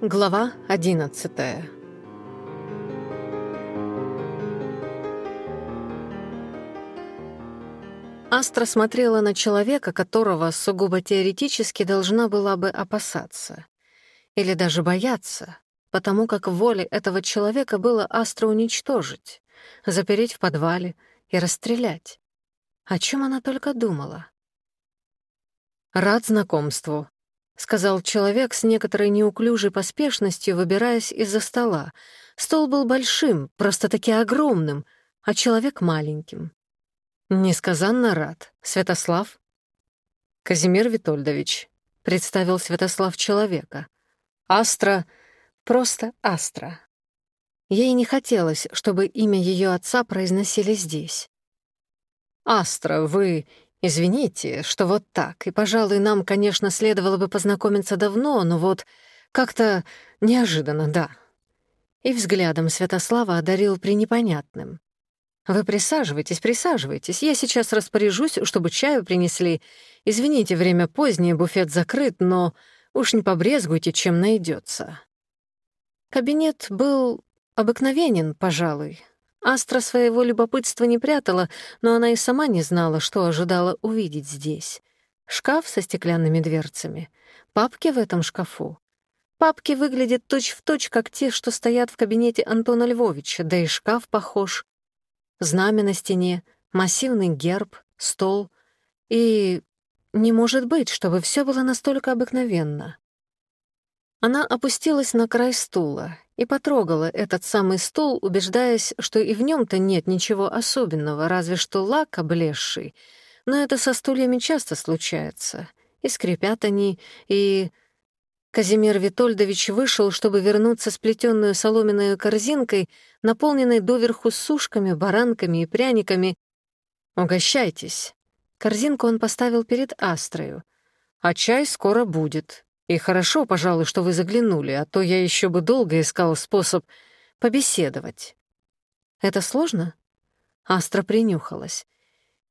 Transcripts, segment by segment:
Глава одиннадцатая Астра смотрела на человека, которого сугубо теоретически должна была бы опасаться. Или даже бояться, потому как в воле этого человека было Астра уничтожить, запереть в подвале и расстрелять. О чем она только думала? «Рад знакомству», — сказал человек с некоторой неуклюжей поспешностью, выбираясь из-за стола. Стол был большим, просто-таки огромным, а человек маленьким. Несказанно рад. Святослав? Казимир Витольдович. Представил Святослав человека. Астра. Просто Астра. Ей не хотелось, чтобы имя ее отца произносили здесь. «Астра, вы Извините, что вот так, и, пожалуй, нам, конечно, следовало бы познакомиться давно, но вот как-то неожиданно, да». И взглядом Святослава одарил пренепонятным. «Вы присаживайтесь, присаживайтесь. Я сейчас распоряжусь, чтобы чаю принесли. Извините, время позднее, буфет закрыт, но уж не побрезгуйте, чем найдется. Кабинет был обыкновенен, пожалуй, Астра своего любопытства не прятала, но она и сама не знала, что ожидала увидеть здесь. Шкаф со стеклянными дверцами, папки в этом шкафу. Папки выглядят точь-в-точь, точь, как те, что стоят в кабинете Антона Львовича, да и шкаф похож. Знамя на стене, массивный герб, стол. И не может быть, чтобы все было настолько обыкновенно. Она опустилась на край стула, и потрогала этот самый стол, убеждаясь, что и в нем то нет ничего особенного, разве что лак облезший. Но это со стульями часто случается. И скрипят они, и... Казимир Витольдович вышел, чтобы вернуться с плетённую соломенной корзинкой, наполненной доверху сушками, баранками и пряниками. «Угощайтесь». Корзинку он поставил перед Астрою. «А чай скоро будет. И хорошо, пожалуй, что вы заглянули, а то я еще бы долго искал способ побеседовать. Это сложно? Астра принюхалась.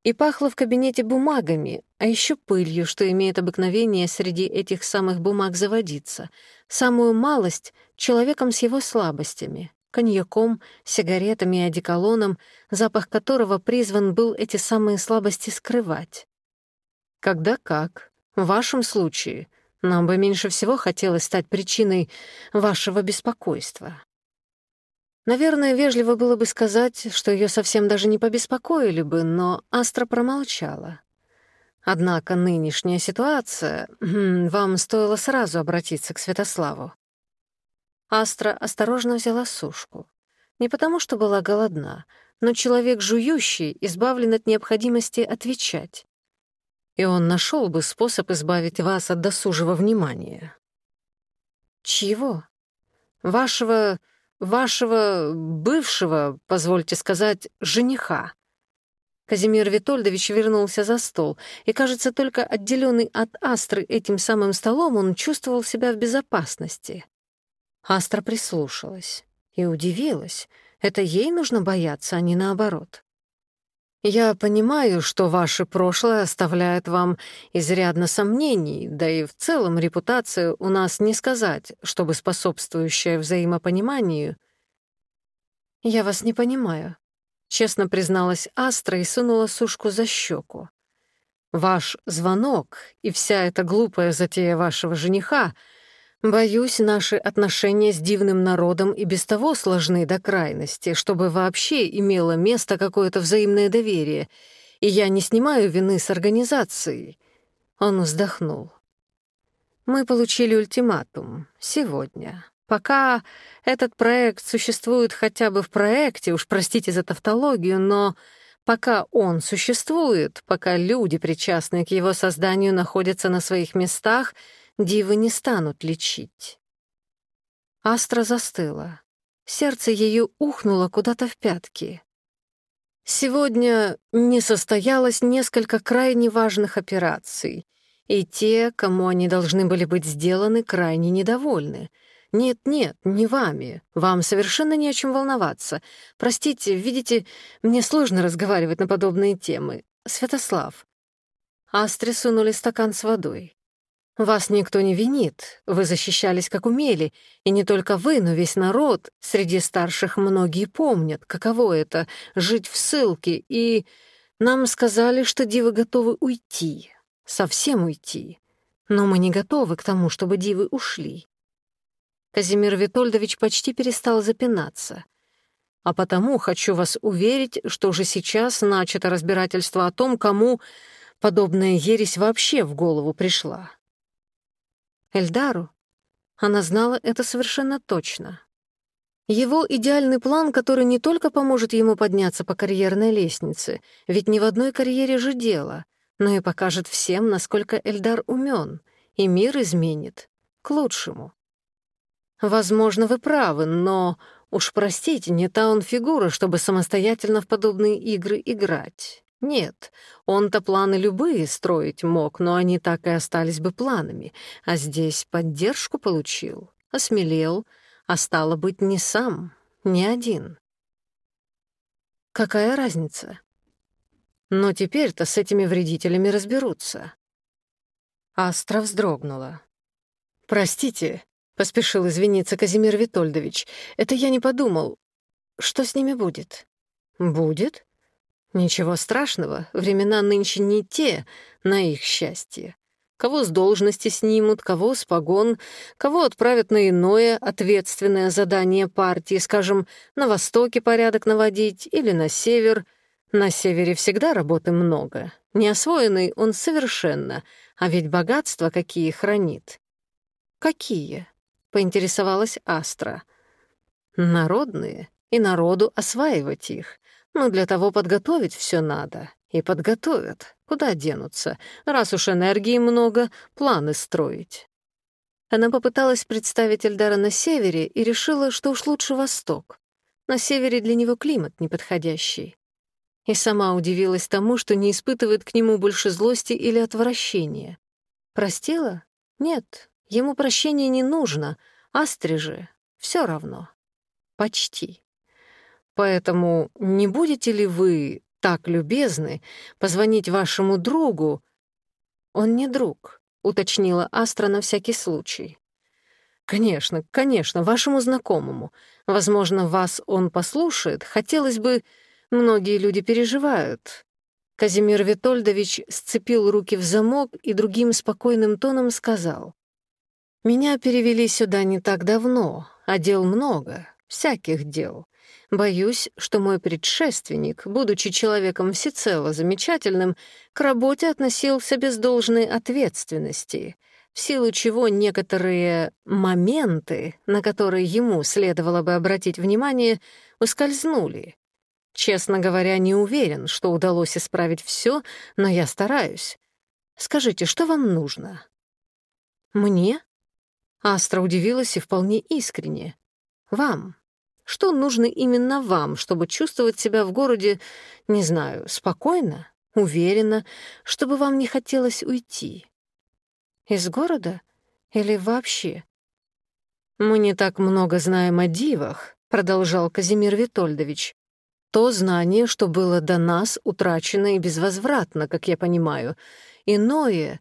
И пахло в кабинете бумагами, а еще пылью, что имеет обыкновение среди этих самых бумаг заводиться. Самую малость — человеком с его слабостями, коньяком, сигаретами и одеколоном, запах которого призван был эти самые слабости скрывать. Когда как. В вашем случае — нам бы меньше всего хотелось стать причиной вашего беспокойства. Наверное, вежливо было бы сказать, что ее совсем даже не побеспокоили бы, но Астра промолчала. Однако нынешняя ситуация... Вам стоило сразу обратиться к Святославу. Астра осторожно взяла сушку. Не потому, что была голодна, но человек жующий избавлен от необходимости отвечать и он нашел бы способ избавить вас от досужего внимания. Чего? Вашего... вашего бывшего, позвольте сказать, жениха. Казимир Витольдович вернулся за стол, и, кажется, только отделенный от Астры этим самым столом, он чувствовал себя в безопасности. Астра прислушалась и удивилась. Это ей нужно бояться, а не наоборот. Я понимаю, что ваше прошлое оставляет вам изрядно сомнений, да и в целом репутация у нас не сказать, чтобы способствующая взаимопониманию. Я вас не понимаю, честно призналась Астра и сунула сушку за щеку. Ваш звонок и вся эта глупая затея вашего жениха — Боюсь, наши отношения с дивным народом и без того сложны до крайности, чтобы вообще имело место какое-то взаимное доверие, и я не снимаю вины с организацией». Он вздохнул. «Мы получили ультиматум. Сегодня. Пока этот проект существует хотя бы в проекте, уж простите за тавтологию, но пока он существует, пока люди, причастные к его созданию, находятся на своих местах — дивы не станут лечить. Астра застыла. Сердце ее ухнуло куда-то в пятки. Сегодня не состоялось несколько крайне важных операций, и те, кому они должны были быть сделаны, крайне недовольны. Нет-нет, не вами. Вам совершенно не о чем волноваться. Простите, видите, мне сложно разговаривать на подобные темы. Святослав. Астре сунули стакан с водой. Вас никто не винит, вы защищались как умели, и не только вы, но весь народ, среди старших многие помнят, каково это — жить в ссылке, и нам сказали, что дивы готовы уйти, совсем уйти, но мы не готовы к тому, чтобы дивы ушли. Казимир Витольдович почти перестал запинаться. А потому хочу вас уверить, что уже сейчас начато разбирательство о том, кому подобная ересь вообще в голову пришла. Эльдару? Она знала это совершенно точно. Его идеальный план, который не только поможет ему подняться по карьерной лестнице, ведь ни в одной карьере же дело, но и покажет всем, насколько Эльдар умен, и мир изменит к лучшему. Возможно, вы правы, но уж простите, не та он фигура, чтобы самостоятельно в подобные игры играть. Нет, он-то планы любые строить мог, но они так и остались бы планами, а здесь поддержку получил, осмелел, а стало быть, не сам, не один. Какая разница? Но теперь-то с этими вредителями разберутся. Астра вздрогнула. «Простите», — поспешил извиниться Казимир Витольдович, — «это я не подумал. Что с ними будет?» «Будет?» Ничего страшного, времена нынче не те, на их счастье. Кого с должности снимут, кого с погон, кого отправят на иное ответственное задание партии, скажем, на востоке порядок наводить или на север. На севере всегда работы много. Неосвоенный он совершенно, а ведь богатства какие хранит. «Какие?» — поинтересовалась Астра. «Народные, и народу осваивать их. Но для того подготовить все надо. И подготовят. Куда денутся? Раз уж энергии много, планы строить. Она попыталась представить Эльдара на севере и решила, что уж лучше восток. На севере для него климат неподходящий. И сама удивилась тому, что не испытывает к нему больше злости или отвращения. Простила? Нет, ему прощения не нужно, Астре же все равно. Почти. поэтому не будете ли вы так любезны позвонить вашему другу?» «Он не друг», — уточнила Астра на всякий случай. «Конечно, конечно, вашему знакомому. Возможно, вас он послушает. Хотелось бы... Многие люди переживают». Казимир Витольдович сцепил руки в замок и другим спокойным тоном сказал. «Меня перевели сюда не так давно, а дел много, всяких дел. Боюсь, что мой предшественник, будучи человеком всецело замечательным, к работе относился без должной ответственности, в силу чего некоторые моменты, на которые ему следовало бы обратить внимание, ускользнули. Честно говоря, не уверен, что удалось исправить все, но я стараюсь. Скажите, что вам нужно? Мне? Астра удивилась и вполне искренне. Вам. Что нужно именно вам, чтобы чувствовать себя в городе, не знаю, спокойно, уверенно, чтобы вам не хотелось уйти? Из города или вообще? Мы не так много знаем о дивах, продолжал Казимир Витольдович. То знание, что было до нас, утрачено и безвозвратно, как я понимаю. Иное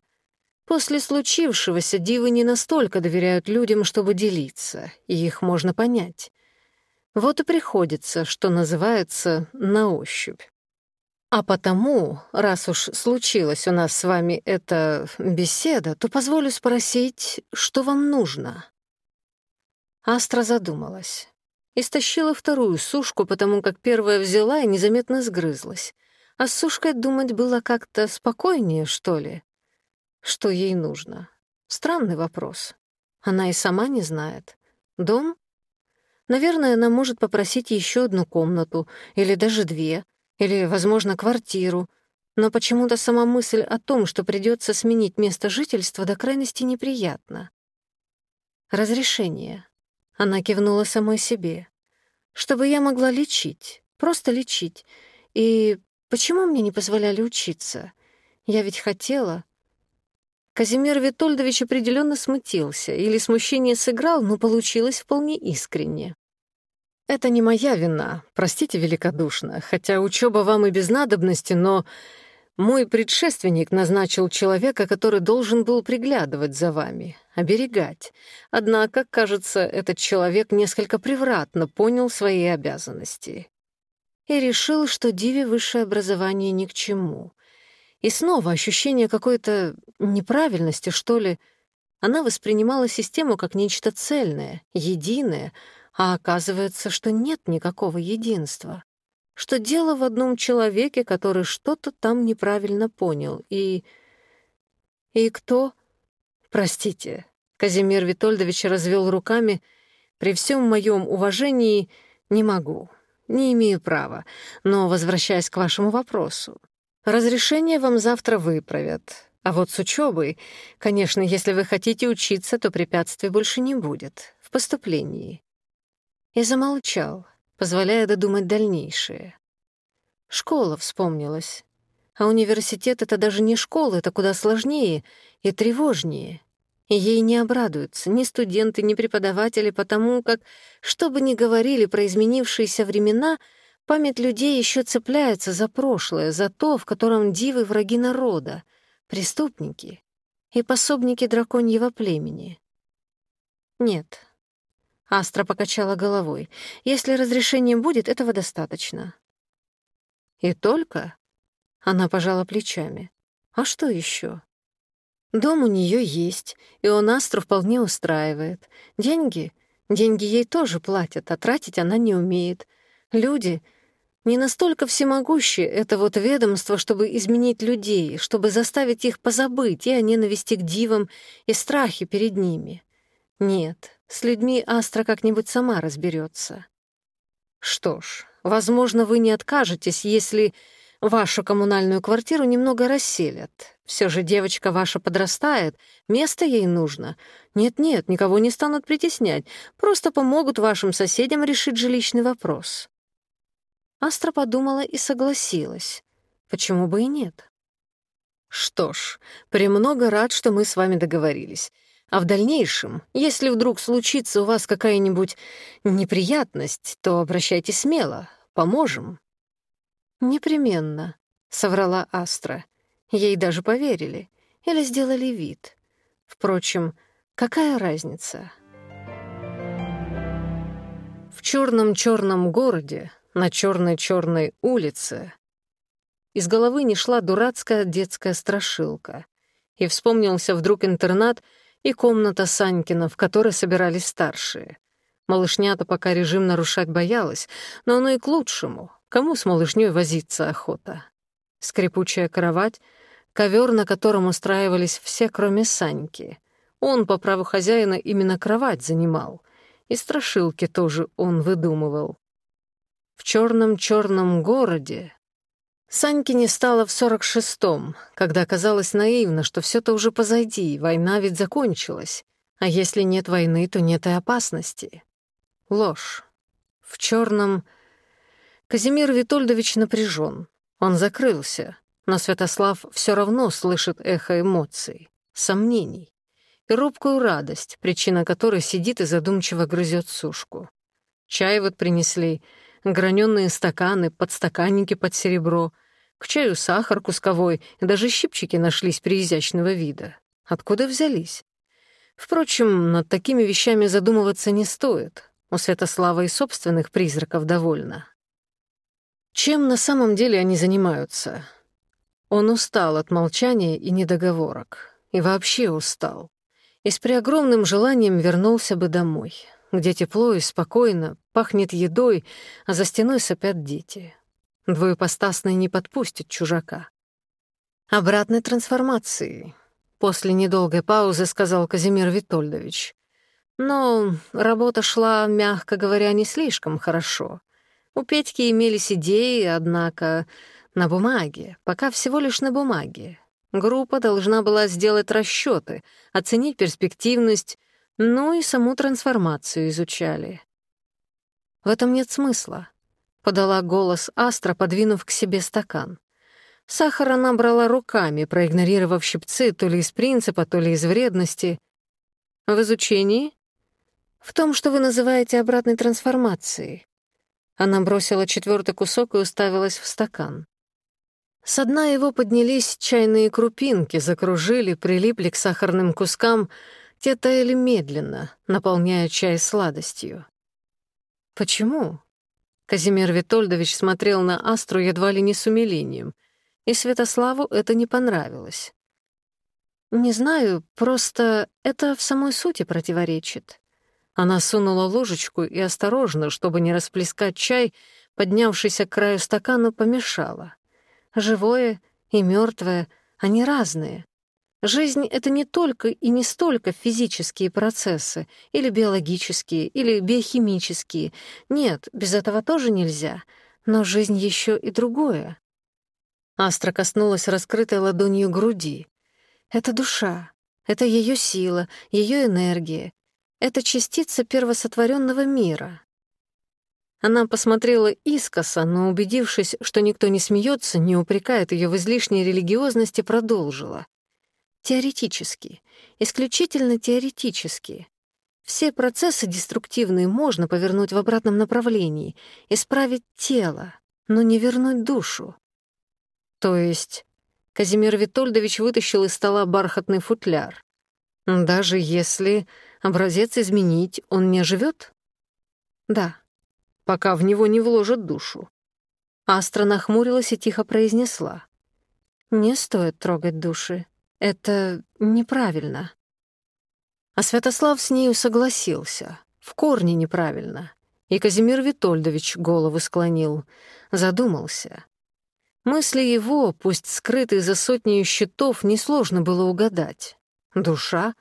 После случившегося дивы не настолько доверяют людям, чтобы делиться, и их можно понять. Вот и приходится, что называется, на ощупь. А потому, раз уж случилась у нас с вами эта беседа, то позволю спросить, что вам нужно?» Астра задумалась. Истощила вторую сушку, потому как первая взяла и незаметно сгрызлась. А с сушкой думать было как-то спокойнее, что ли? Что ей нужно? Странный вопрос. Она и сама не знает. Дом? Наверное, она может попросить еще одну комнату, или даже две, или, возможно, квартиру. Но почему-то сама мысль о том, что придется сменить место жительства, до крайности неприятна. «Разрешение». Она кивнула самой себе. «Чтобы я могла лечить, просто лечить. И почему мне не позволяли учиться? Я ведь хотела...» Казимир Витольдович определенно смутился, или смущение сыграл, но получилось вполне искренне. Это не моя вина, простите великодушно, хотя учёба вам и без надобности, но мой предшественник назначил человека, который должен был приглядывать за вами, оберегать. Однако, кажется, этот человек несколько превратно понял свои обязанности и решил, что Диве высшее образование ни к чему. И снова ощущение какой-то неправильности, что ли. Она воспринимала систему как нечто цельное, единое — а оказывается, что нет никакого единства что дело в одном человеке, который что-то там неправильно понял. И... И кто? Простите. Казимир Витольдович развел руками. При всем моем уважении не могу, не имею права. Но, возвращаясь к вашему вопросу, разрешение вам завтра выправят. А вот с учебой, конечно, если вы хотите учиться, то препятствий больше не будет в поступлении. И замолчал, позволяя додумать дальнейшее. Школа вспомнилась. А университет — это даже не школа, это куда сложнее и тревожнее. И ей не обрадуются ни студенты, ни преподаватели, потому как, что бы ни говорили про изменившиеся времена, память людей еще цепляется за прошлое, за то, в котором дивы враги народа, преступники и пособники драконьего племени. Нет, Астра покачала головой. «Если разрешение будет, этого достаточно». «И только?» Она пожала плечами. «А что еще? Дом у нее есть, и он Астру вполне устраивает. Деньги? Деньги ей тоже платят, а тратить она не умеет. Люди не настолько всемогущие это вот ведомство, чтобы изменить людей, чтобы заставить их позабыть и о ненависти к дивам, и страхе перед ними. Нет, с людьми Астра как-нибудь сама разберется. Что ж, возможно, вы не откажетесь, если вашу коммунальную квартиру немного расселят. Все же девочка ваша подрастает, место ей нужно. Нет-нет, никого не станут притеснять, просто помогут вашим соседям решить жилищный вопрос. Астра подумала и согласилась. Почему бы и нет? Что ж, премного рад, что мы с вами договорились. А в дальнейшем, если вдруг случится у вас какая-нибудь неприятность, то обращайтесь смело, поможем». «Непременно», — соврала Астра. Ей даже поверили или сделали вид. Впрочем, какая разница? В черном-черном городе, на черной-черной улице из головы не шла дурацкая детская страшилка. И вспомнился вдруг интернат — и комната Санькина, в которой собирались старшие. Малышня-то пока режим нарушать боялась, но оно и к лучшему. Кому с малышней возиться охота? Скрипучая кровать, ковер, на котором устраивались все, кроме Саньки. Он по праву хозяина именно кровать занимал. И страшилки тоже он выдумывал. В черном-черном городе черном черном городе Саньки не стало в сорок шестом, когда казалось наивно, что все то уже позади, война ведь закончилась. А если нет войны, то нет и опасности. Ложь. В черном Казимир Витольдович напряжен. Он закрылся, но Святослав все равно слышит эхо эмоций, сомнений и робкую радость, причина которой сидит и задумчиво грызет сушку. Чай вот принесли — граненые стаканы, подстаканники под серебро, к чаю сахар кусковой, даже щипчики нашлись при изящного вида. Откуда взялись? Впрочем, над такими вещами задумываться не стоит. У Святослава и собственных призраков довольно. Чем на самом деле они занимаются? Он устал от молчания и недоговорок. И вообще устал. И с преогромным желанием вернулся бы домой где тепло и спокойно, пахнет едой, а за стеной сопят дети. Двоепостасный не подпустит чужака. Обратной трансформации. После недолгой паузы сказал Казимир Витольдович. Но работа шла, мягко говоря, не слишком хорошо. У Петьки имелись идеи, однако на бумаге, пока всего лишь на бумаге. Группа должна была сделать расчеты, оценить перспективность, Ну и саму трансформацию изучали. В этом нет смысла. Подала голос Астра, подвинув к себе стакан. Сахара набрала руками, проигнорировав щипцы то ли из принципа, то ли из вредности. В изучении? В том, что вы называете обратной трансформацией. Она бросила четвертый кусок и уставилась в стакан. С дна его поднялись чайные крупинки, закружили, прилипли к сахарным кускам — те таяли медленно, наполняя чай сладостью. Почему? Казимир Витольдович смотрел на Астру едва ли не с умилением, и Святославу это не понравилось. «Не знаю, просто это в самой сути противоречит». Она сунула ложечку и осторожно, чтобы не расплескать чай, поднявшийся к краю стакана, помешала. Живое и мертвое, они разные. Жизнь — это не только и не столько физические процессы, или биологические, или биохимические. Нет, без этого тоже нельзя. Но жизнь еще и другое. Астра коснулась раскрытой ладонью груди. Это душа, это ее сила, ее энергия. Это частица первосотворенного мира. Она посмотрела искоса, но, убедившись, что никто не смеется, не упрекает ее в излишней религиозности, продолжила. Теоретически, исключительно теоретически. Все процессы деструктивные можно повернуть в обратном направлении, исправить тело, но не вернуть душу. То есть Казимир Витольдович вытащил из стола бархатный футляр. Даже если образец изменить, он не живет? Да, пока в него не вложат душу. Астра нахмурилась и тихо произнесла. «Не стоит трогать души. Это неправильно. А Святослав с нею согласился. В корне неправильно. И Казимир Витольдович голову склонил, задумался. Мысли его, пусть скрытые за сотней щитов, несложно было угадать. Душа?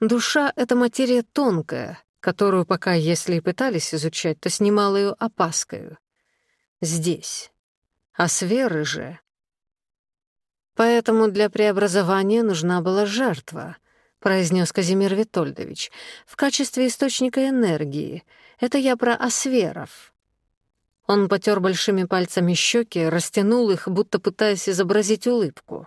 Душа — это материя тонкая, которую пока, если и пытались изучать, то с немалою опаскою. Здесь. А сферы же поэтому для преобразования нужна была жертва, произнёс Казимир Витольдович, в качестве источника энергии. Это я про осверов. Он потёр большими пальцами щеки, растянул их, будто пытаясь изобразить улыбку.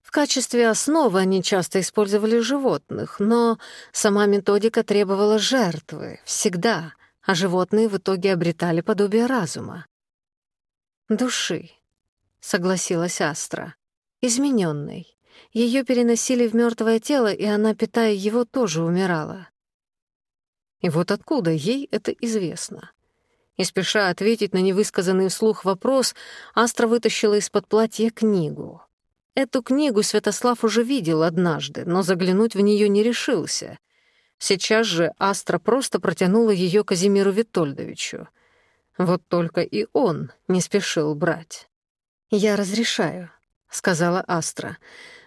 В качестве основы они часто использовали животных, но сама методика требовала жертвы, всегда, а животные в итоге обретали подобие разума. «Души», — согласилась Астра. измененной. Ее переносили в мертвое тело, и она, питая его, тоже умирала. И вот откуда ей это известно? И спеша ответить на невысказанный вслух вопрос, Астра вытащила из-под платья книгу. Эту книгу Святослав уже видел однажды, но заглянуть в нее не решился. Сейчас же Астра просто протянула ее Казимиру Витольдовичу. Вот только и он не спешил брать. «Я разрешаю», — сказала Астра.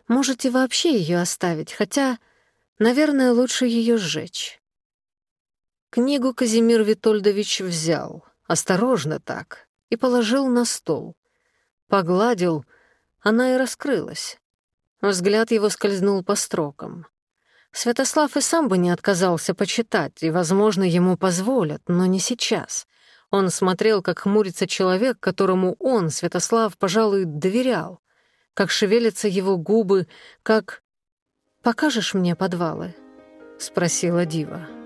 «Можете вообще ее оставить, хотя, наверное, лучше ее сжечь». Книгу Казимир Витольдович взял, осторожно так, и положил на стол. Погладил, она и раскрылась. Взгляд его скользнул по строкам. Святослав и сам бы не отказался почитать, и, возможно, ему позволят, но не сейчас. Он смотрел, как хмурится человек, которому он, Святослав, пожалуй, доверял как шевелятся его губы, как... «Покажешь мне подвалы?» — спросила Дива.